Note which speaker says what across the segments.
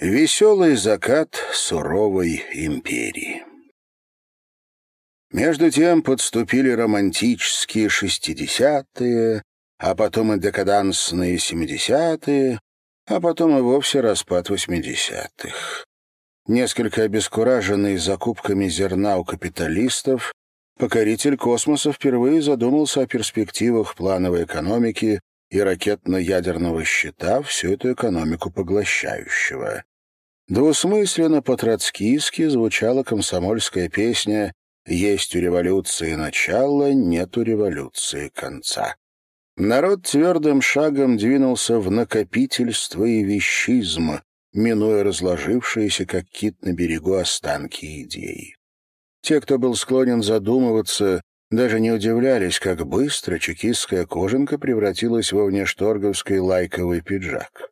Speaker 1: Веселый закат суровой империи. Между тем подступили романтические шестидесятые, а потом и декадансные семидесятые, а потом и вовсе распад восьмидесятых. Несколько обескураженный закупками зерна у капиталистов, покоритель космоса впервые задумался о перспективах плановой экономики и ракетно-ядерного щита, всю эту экономику поглощающего. Двусмысленно по-троцкийски звучала комсомольская песня «Есть у революции начало, нет у революции конца». Народ твердым шагом двинулся в накопительство и вещизм, минуя разложившиеся, как кит на берегу, останки идей. Те, кто был склонен задумываться, даже не удивлялись, как быстро чекистская кожанка превратилась во внешторговский лайковый пиджак.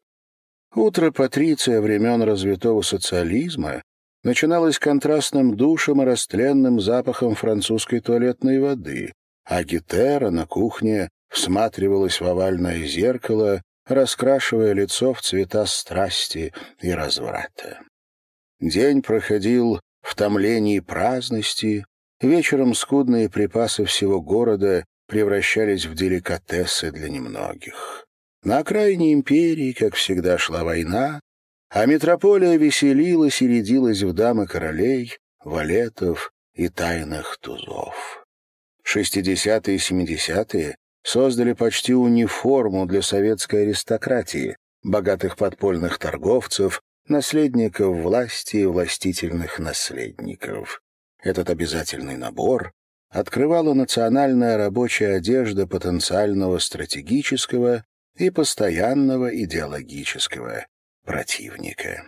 Speaker 1: Утро Патриция времен развитого социализма начиналось контрастным душем и растленным запахом французской туалетной воды, а Гетера на кухне всматривалась в овальное зеркало, раскрашивая лицо в цвета страсти и разврата. День проходил в томлении праздности, вечером скудные припасы всего города превращались в деликатесы для немногих. На окраине империи, как всегда, шла война, а метрополия веселилась и рядилась в дамы королей, валетов и тайных тузов. Шестидесятые и семидесятые создали почти униформу для советской аристократии, богатых подпольных торговцев, наследников власти и властительных наследников. Этот обязательный набор открывала национальная рабочая одежда потенциального стратегического и постоянного идеологического противника.